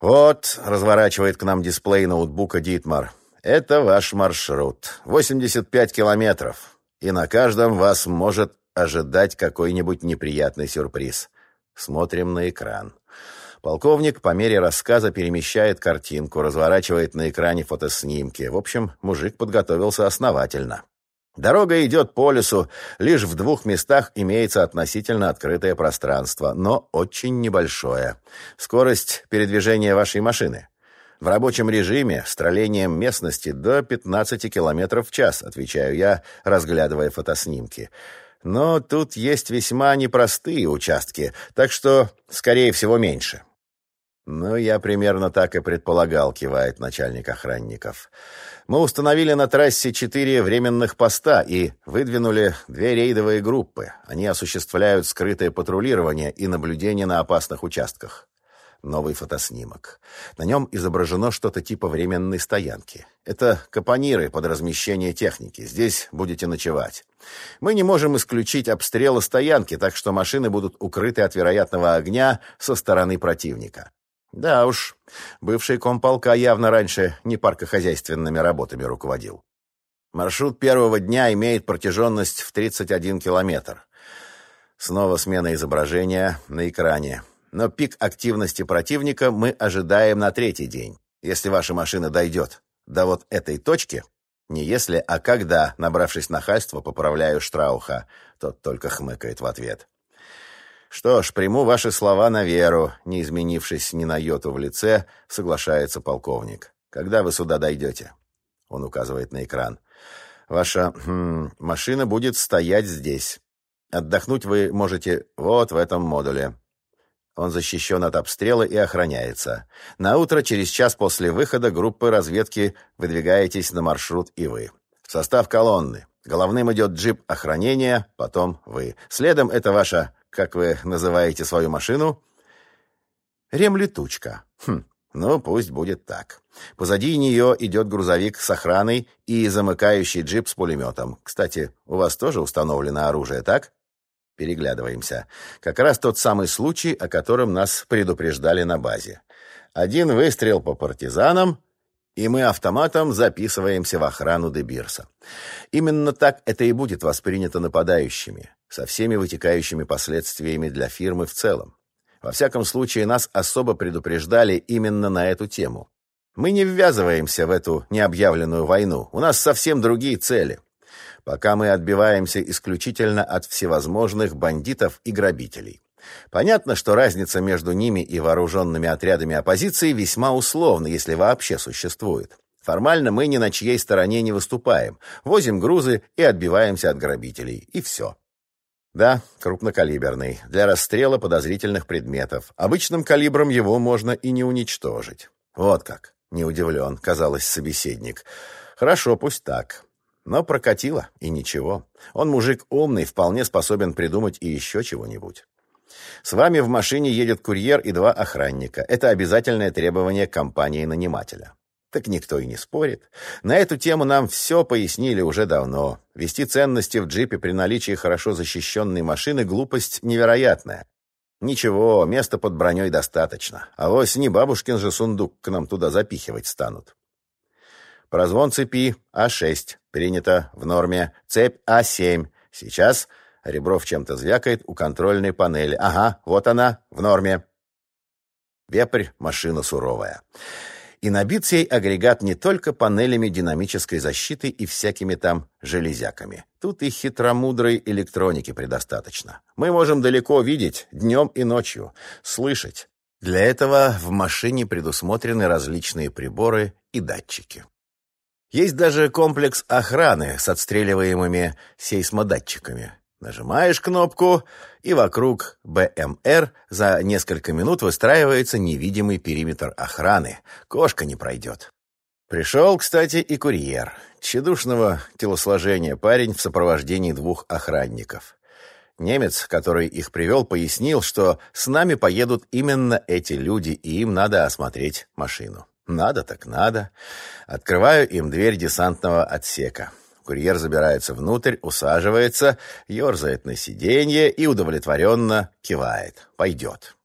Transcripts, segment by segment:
«Вот», — разворачивает к нам дисплей ноутбука Дитмар, — «это ваш маршрут. 85 километров. И на каждом вас может ожидать какой-нибудь неприятный сюрприз. Смотрим на экран. Полковник по мере рассказа перемещает картинку, разворачивает на экране фотоснимки. В общем, мужик подготовился основательно. Дорога идет по лесу, лишь в двух местах имеется относительно открытое пространство, но очень небольшое. Скорость передвижения вашей машины. В рабочем режиме с троллением местности до 15 км в час, отвечаю я, разглядывая фотоснимки. Но тут есть весьма непростые участки, так что, скорее всего, меньше. «Ну, я примерно так и предполагал», — кивает начальник охранников. «Мы установили на трассе четыре временных поста и выдвинули две рейдовые группы. Они осуществляют скрытое патрулирование и наблюдение на опасных участках». Новый фотоснимок. На нем изображено что-то типа временной стоянки. Это капониры под размещение техники. Здесь будете ночевать. Мы не можем исключить обстрела стоянки, так что машины будут укрыты от вероятного огня со стороны противника. Да уж, бывший комполка явно раньше не паркохозяйственными работами руководил. Маршрут первого дня имеет протяженность в 31 километр. Снова смена изображения на экране. Но пик активности противника мы ожидаем на третий день. Если ваша машина дойдет до вот этой точки, не если, а когда, набравшись нахальства, поправляю Штрауха, тот только хмыкает в ответ. «Что ж, приму ваши слова на веру», — не изменившись ни на йоту в лице, соглашается полковник. «Когда вы сюда дойдете?» Он указывает на экран. «Ваша хм, машина будет стоять здесь. Отдохнуть вы можете вот в этом модуле». Он защищен от обстрела и охраняется. На утро через час после выхода группы разведки выдвигаетесь на маршрут и вы. В состав колонны. Головным идет джип охранения, потом вы. Следом это ваша как вы называете свою машину? Ремлетучка. Хм, ну, пусть будет так. Позади нее идет грузовик с охраной и замыкающий джип с пулеметом. Кстати, у вас тоже установлено оружие, так? Переглядываемся. Как раз тот самый случай, о котором нас предупреждали на базе. Один выстрел по партизанам, и мы автоматом записываемся в охрану Дебирса. Именно так это и будет воспринято нападающими со всеми вытекающими последствиями для фирмы в целом. Во всяком случае, нас особо предупреждали именно на эту тему. Мы не ввязываемся в эту необъявленную войну. У нас совсем другие цели. Пока мы отбиваемся исключительно от всевозможных бандитов и грабителей. Понятно, что разница между ними и вооруженными отрядами оппозиции весьма условна, если вообще существует. Формально мы ни на чьей стороне не выступаем, возим грузы и отбиваемся от грабителей. И все. Да, крупнокалиберный, для расстрела подозрительных предметов. Обычным калибром его можно и не уничтожить. Вот как. Не удивлен, казалось, собеседник. Хорошо, пусть так. Но прокатило, и ничего. Он мужик умный, вполне способен придумать и еще чего-нибудь. С вами в машине едет курьер и два охранника. Это обязательное требование компании-нанимателя. Так никто и не спорит. На эту тему нам все пояснили уже давно. Вести ценности в джипе при наличии хорошо защищенной машины – глупость невероятная. Ничего, места под броней достаточно. А вось не бабушкин же сундук к нам туда запихивать станут. Прозвон цепи А6. Принято. В норме. Цепь А7. Сейчас Ребров чем-то звякает у контрольной панели. Ага, вот она, в норме. Вепрь – машина суровая и набит сей агрегат не только панелями динамической защиты и всякими там железяками. Тут и хитромудрой электроники предостаточно. Мы можем далеко видеть днем и ночью, слышать. Для этого в машине предусмотрены различные приборы и датчики. Есть даже комплекс охраны с отстреливаемыми сейсмодатчиками. Нажимаешь кнопку, и вокруг БМР за несколько минут выстраивается невидимый периметр охраны. Кошка не пройдет. Пришел, кстати, и курьер. Тщедушного телосложения парень в сопровождении двух охранников. Немец, который их привел, пояснил, что с нами поедут именно эти люди, и им надо осмотреть машину. Надо так надо. Открываю им дверь десантного отсека. Курьер забирается внутрь, усаживается, ерзает на сиденье и удовлетворенно кивает. Пойдет.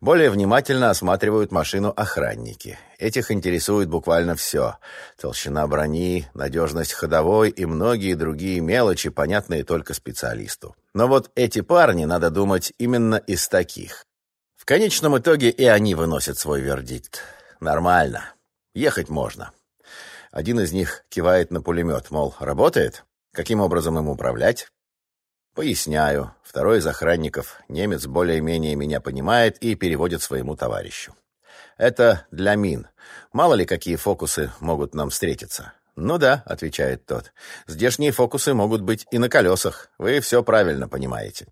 Более внимательно осматривают машину охранники. Этих интересует буквально все. Толщина брони, надежность ходовой и многие другие мелочи, понятные только специалисту. Но вот эти парни, надо думать, именно из таких. В конечном итоге и они выносят свой вердикт. Нормально. Ехать можно. Один из них кивает на пулемет, мол, работает? Каким образом им управлять? Поясняю. Второй из охранников, немец, более-менее меня понимает и переводит своему товарищу. Это для мин. Мало ли какие фокусы могут нам встретиться. «Ну да», — отвечает тот. «Здешние фокусы могут быть и на колесах. Вы все правильно понимаете».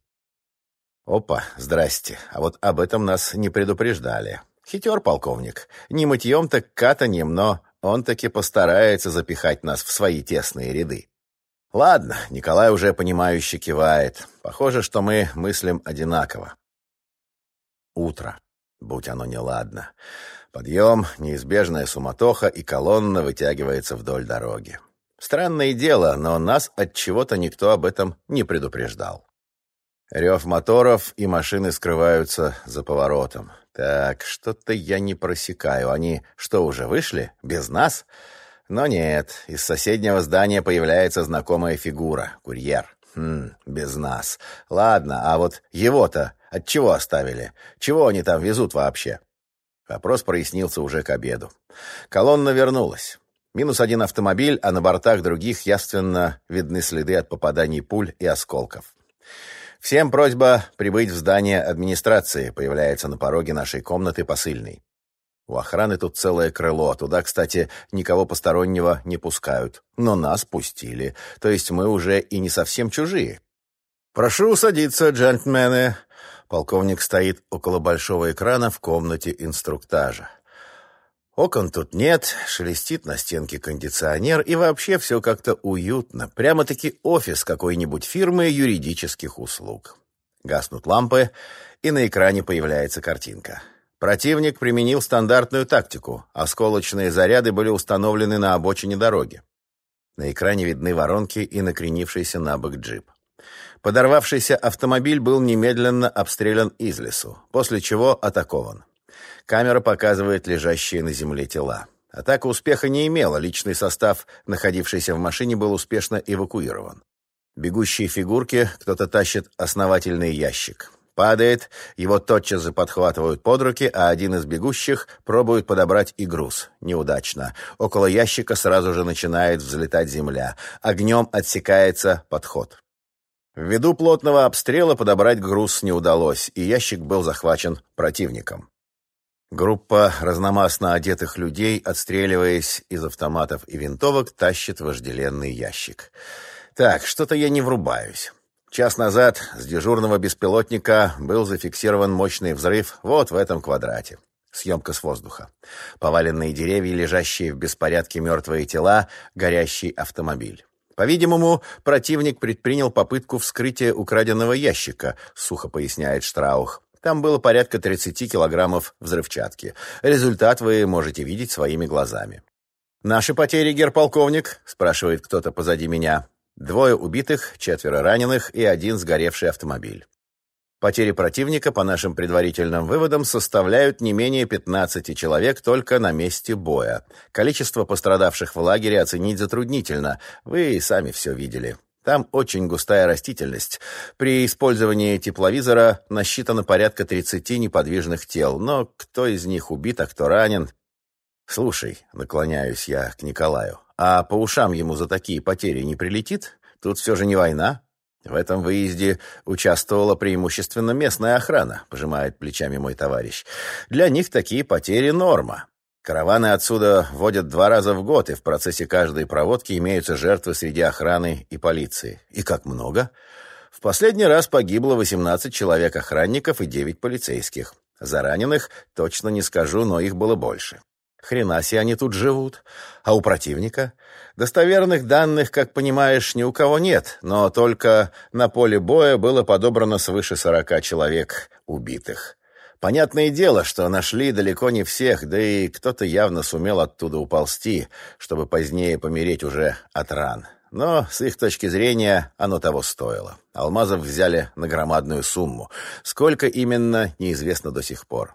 «Опа, здрасте. А вот об этом нас не предупреждали. Хитер полковник. Не мытьем, так катаньем, но он таки постарается запихать нас в свои тесные ряды. Ладно, Николай уже понимающе кивает. Похоже, что мы мыслим одинаково. Утро. Будь оно неладно. Подъем, неизбежная суматоха, и колонна вытягивается вдоль дороги. Странное дело, но нас от чего-то никто об этом не предупреждал. Рев моторов и машины скрываются за поворотом. Так, что-то я не просекаю. Они что, уже вышли? Без нас? — но нет, из соседнего здания появляется знакомая фигура — курьер. Хм, без нас. Ладно, а вот его-то от чего оставили? Чего они там везут вообще? Вопрос прояснился уже к обеду. Колонна вернулась. Минус один автомобиль, а на бортах других явственно видны следы от попаданий пуль и осколков. Всем просьба прибыть в здание администрации, появляется на пороге нашей комнаты посыльный. У охраны тут целое крыло. Туда, кстати, никого постороннего не пускают. Но нас пустили. То есть мы уже и не совсем чужие. «Прошу садиться, джентльмены». Полковник стоит около большого экрана в комнате инструктажа. Окон тут нет, шелестит на стенке кондиционер, и вообще все как-то уютно. Прямо-таки офис какой-нибудь фирмы юридических услуг. Гаснут лампы, и на экране появляется картинка. Противник применил стандартную тактику. Осколочные заряды были установлены на обочине дороги. На экране видны воронки и накренившийся на бок джип. Подорвавшийся автомобиль был немедленно обстрелян из лесу, после чего атакован. Камера показывает лежащие на земле тела. Атака успеха не имела, личный состав, находившийся в машине, был успешно эвакуирован. Бегущие фигурки кто-то тащит основательный ящик. Падает, его тотчас же подхватывают под руки, а один из бегущих пробует подобрать и груз. Неудачно. Около ящика сразу же начинает взлетать земля. Огнем отсекается подход. Ввиду плотного обстрела подобрать груз не удалось, и ящик был захвачен противником. Группа разномастно одетых людей, отстреливаясь из автоматов и винтовок, тащит вожделенный ящик. Так, что-то я не врубаюсь. Час назад с дежурного беспилотника был зафиксирован мощный взрыв вот в этом квадрате. Съемка с воздуха. Поваленные деревья, лежащие в беспорядке мертвые тела, горящий автомобиль. По-видимому, противник предпринял попытку вскрытия украденного ящика, сухо поясняет Штраух. Там было порядка 30 килограммов взрывчатки. Результат вы можете видеть своими глазами. «Наши потери, герполковник?» — спрашивает кто-то позади меня. Двое убитых, четверо раненых и один сгоревший автомобиль. Потери противника, по нашим предварительным выводам, составляют не менее 15 человек только на месте боя. Количество пострадавших в лагере оценить затруднительно, вы и сами все видели. Там очень густая растительность. При использовании тепловизора насчитано порядка 30 неподвижных тел, но кто из них убит, а кто ранен? Слушай, наклоняюсь я к Николаю, а по ушам ему за такие потери не прилетит? Тут все же не война. В этом выезде участвовала преимущественно местная охрана, пожимает плечами мой товарищ. Для них такие потери норма. Караваны отсюда водят два раза в год, и в процессе каждой проводки имеются жертвы среди охраны и полиции. И как много? В последний раз погибло 18 человек-охранников и 9 полицейских. За раненых точно не скажу, но их было больше. Хрена себе они тут живут. А у противника? Достоверных данных, как понимаешь, ни у кого нет, но только на поле боя было подобрано свыше сорока человек убитых. Понятное дело, что нашли далеко не всех, да и кто-то явно сумел оттуда уползти, чтобы позднее помереть уже от ран. но с их точки зрения оно того стоило. Алмазов взяли на громадную сумму. Сколько именно, неизвестно до сих пор.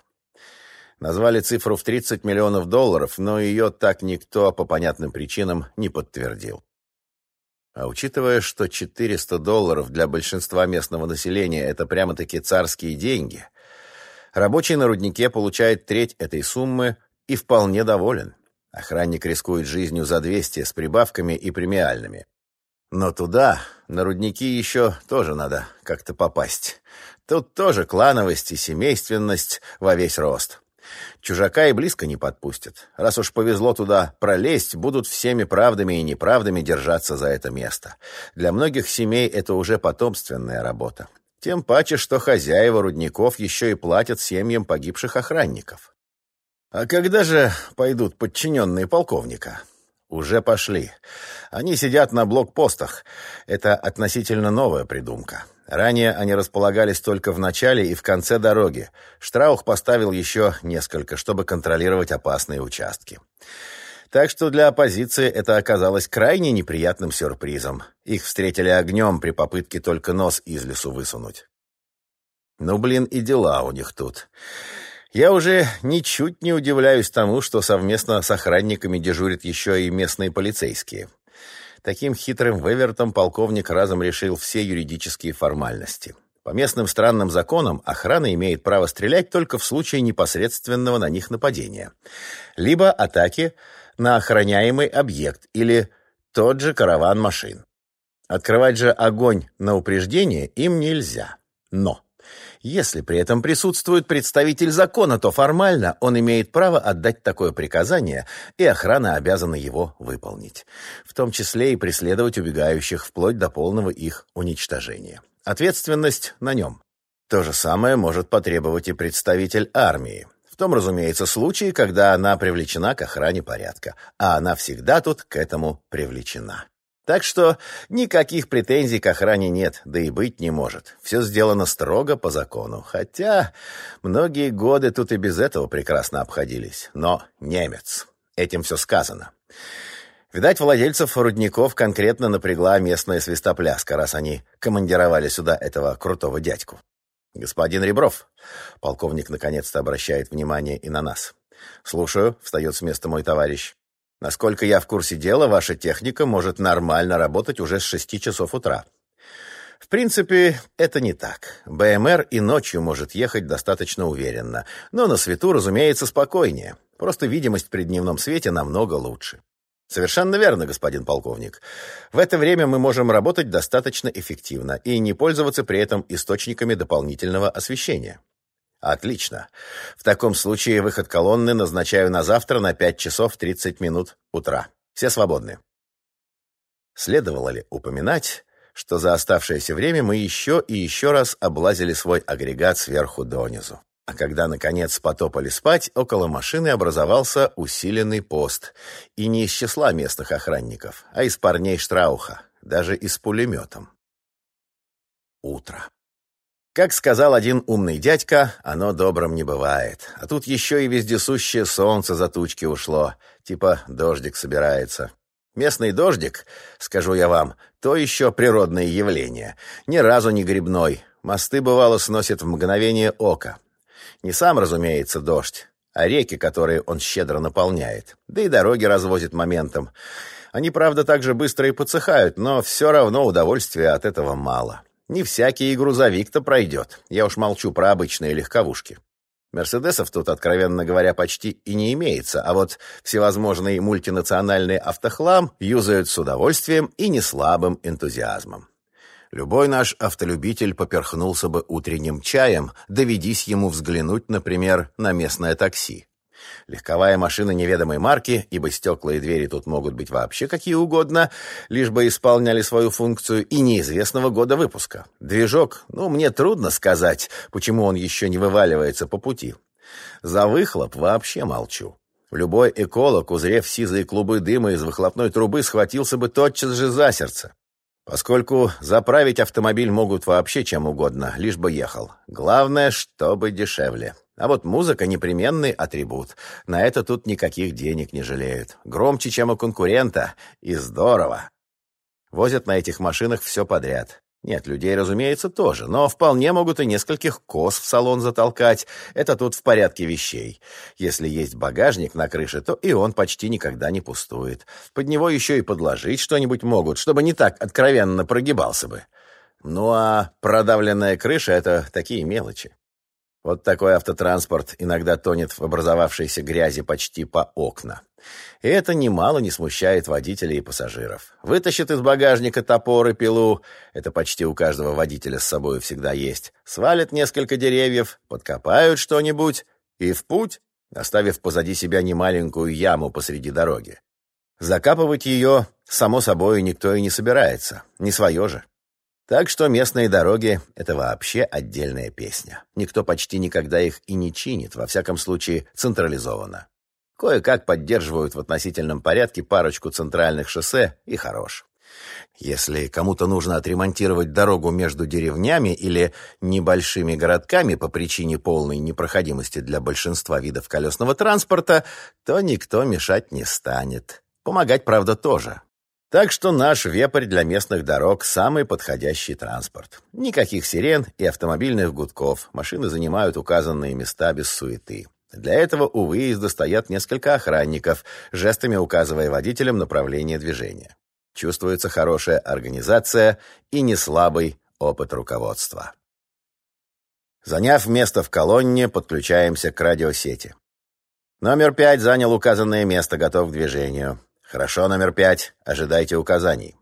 Назвали цифру в 30 миллионов долларов, но ее так никто по понятным причинам не подтвердил. А учитывая, что 400 долларов для большинства местного населения – это прямо-таки царские деньги, рабочий на руднике получает треть этой суммы и вполне доволен. Охранник рискует жизнью за 200 с прибавками и премиальными. Но туда, на рудники, еще тоже надо как-то попасть. Тут тоже клановость и семейственность во весь рост. Чужака и близко не подпустят. Раз уж повезло туда пролезть, будут всеми правдами и неправдами держаться за это место. Для многих семей это уже потомственная работа. Тем паче, что хозяева рудников еще и платят семьям погибших охранников. А когда же пойдут подчиненные полковника? Уже пошли. Они сидят на блокпостах. Это относительно новая придумка. Ранее они располагались только в начале и в конце дороги. Штраух поставил еще несколько, чтобы контролировать опасные участки. Так что для оппозиции это оказалось крайне неприятным сюрпризом. Их встретили огнем при попытке только нос из лесу высунуть. Ну, блин, и дела у них тут. Я уже ничуть не удивляюсь тому, что совместно с охранниками дежурят еще и местные полицейские. Таким хитрым вывертом полковник разом решил все юридические формальности. По местным странным законам охрана имеет право стрелять только в случае непосредственного на них нападения, либо атаки на охраняемый объект или тот же караван машин. Открывать же огонь на упреждение им нельзя. Но если при этом присутствует представитель закона, то формально он имеет право отдать такое приказание, и охрана обязана его выполнить, в том числе и преследовать убегающих вплоть до полного их уничтожения. Ответственность на нем. То же самое может потребовать и представитель армии. Том, разумеется, случае, когда она привлечена к охране порядка, а она всегда тут к этому привлечена. Так что никаких претензий к охране нет, да и быть не может. Все сделано строго по закону. Хотя многие годы тут и без этого прекрасно обходились. Но немец. Этим все сказано. Видать, владельцев рудников конкретно напрягла местная свистопляска, раз они командировали сюда этого крутого дядьку. «Господин Ребров», — полковник наконец-то обращает внимание и на нас. «Слушаю», — встает с места мой товарищ. Насколько я в курсе дела, ваша техника может нормально работать уже с 6 часов утра. В принципе, это не так. БМР и ночью может ехать достаточно уверенно, но на свету, разумеется, спокойнее. Просто видимость при дневном свете намного лучше. Совершенно верно, господин полковник. В это время мы можем работать достаточно эффективно и не пользоваться при этом источниками дополнительного освещения. Отлично. В таком случае выход колонны назначаю на завтра на 5 часов 30 минут утра. Все свободны. Следовало ли упоминать, что за оставшееся время мы еще и еще раз облазили свой агрегат сверху донизу. А когда, наконец, потопали спать, около машины образовался усиленный пост. И не из числа местных охранников, а из парней Штрауха, даже и с пулеметом. Утро. Как сказал один умный дядька, оно добрым не бывает. А тут еще и вездесущее солнце за тучки ушло. Типа дождик собирается. Местный дождик, скажу я вам, то еще природное явление. Ни разу не грибной. Мосты, бывало, сносит в мгновение ока. Не сам, разумеется, дождь, а реки, которые он щедро наполняет. Да и дороги развозит моментом. Они, правда, так же быстро и подсыхают, но все равно удовольствия от этого мало. Не всякий и грузовик-то пройдет. Я уж молчу про обычные легковушки. Мерседесов тут, откровенно говоря, почти и не имеется, а вот всевозможный мультинациональный автохлам юзают с удовольствием и неслабым энтузиазмом. Любой наш автолюбитель поперхнулся бы утренним чаем, доведись ему взглянуть, например, на местное такси. Легковая машина неведомой марки, ибо стекла и двери тут могут быть вообще какие угодно, лишь бы исполняли свою функцию, и неизвестного года выпуска. Движок, ну, мне трудно сказать, почему он еще не вываливается по пути. За выхлоп вообще молчу. Любой эколог, узрев сизые клубы дыма из выхлопной трубы, схватился бы тотчас же за сердце. Поскольку заправить автомобиль могут вообще чем угодно, лишь бы ехал. Главное, чтобы дешевле. А вот музыка — непременный атрибут. На это тут никаких денег не жалеют. Громче, чем у конкурента. И здорово. Возят на этих машинах все подряд. Нет, людей, разумеется, тоже, но вполне могут и нескольких коз в салон затолкать. Это тут в порядке вещей. Если есть багажник на крыше, то и он почти никогда не пустует. Под него еще и подложить что-нибудь могут, чтобы не так откровенно прогибался бы. Ну а продавленная крыша — это такие мелочи. Вот такой автотранспорт иногда тонет в образовавшейся грязи почти по окна. И это немало не смущает водителей и пассажиров. Вытащит из багажника топор и пилу, это почти у каждого водителя с собой всегда есть, свалит несколько деревьев, подкопают что-нибудь и в путь, оставив позади себя немаленькую яму посреди дороги. Закапывать ее, само собой, никто и не собирается, не свое же. Так что местные дороги — это вообще отдельная песня. Никто почти никогда их и не чинит, во всяком случае централизованно. Кое-как поддерживают в относительном порядке парочку центральных шоссе и хорош. Если кому-то нужно отремонтировать дорогу между деревнями или небольшими городками по причине полной непроходимости для большинства видов колесного транспорта, то никто мешать не станет. Помогать, правда, тоже. Так что наш вепрь для местных дорог – самый подходящий транспорт. Никаких сирен и автомобильных гудков. Машины занимают указанные места без суеты. Для этого у выезда стоят несколько охранников, жестами указывая водителям направление движения. Чувствуется хорошая организация и неслабый опыт руководства. Заняв место в колонне, подключаемся к радиосети. Номер пять занял указанное место, готов к движению. «Хорошо, номер пять. Ожидайте указаний».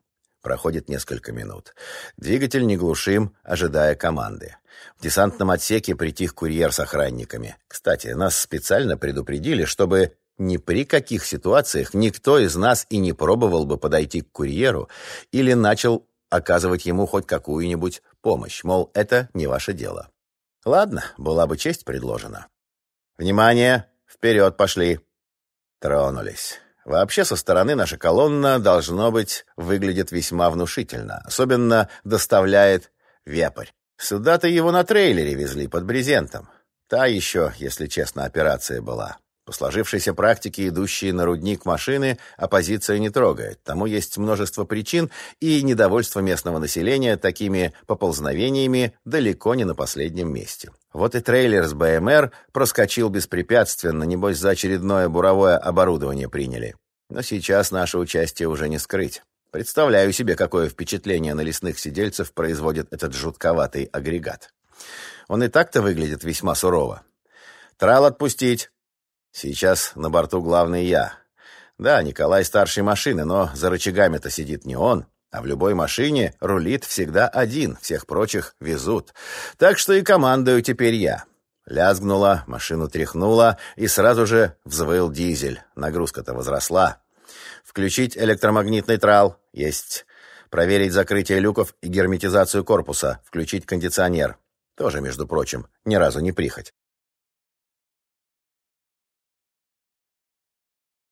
Проходит несколько минут. Двигатель не глушим, ожидая команды. В десантном отсеке притих курьер с охранниками. Кстати, нас специально предупредили, чтобы ни при каких ситуациях никто из нас и не пробовал бы подойти к курьеру или начал оказывать ему хоть какую-нибудь помощь, мол, это не ваше дело. Ладно, была бы честь предложена. «Внимание! Вперед пошли!» Тронулись. Вообще, со стороны наша колонна, должно быть, выглядит весьма внушительно. Особенно доставляет вепрь. Сюда-то его на трейлере везли под брезентом. Та еще, если честно, операция была. По сложившейся практике, идущие на рудник машины, оппозиция не трогает. Тому есть множество причин, и недовольство местного населения такими поползновениями далеко не на последнем месте. Вот и трейлер с БМР проскочил беспрепятственно, небось за очередное буровое оборудование приняли. Но сейчас наше участие уже не скрыть. Представляю себе, какое впечатление на лесных сидельцев производит этот жутковатый агрегат. Он и так-то выглядит весьма сурово. Трал отпустить. Сейчас на борту главный я. Да, Николай старший машины, но за рычагами-то сидит не он. А в любой машине рулит всегда один, всех прочих везут. Так что и командую теперь я. Лязгнула, машину тряхнула, и сразу же взвыл дизель. Нагрузка-то возросла. Включить электромагнитный трал. Есть. Проверить закрытие люков и герметизацию корпуса. Включить кондиционер. Тоже, между прочим, ни разу не прихоть.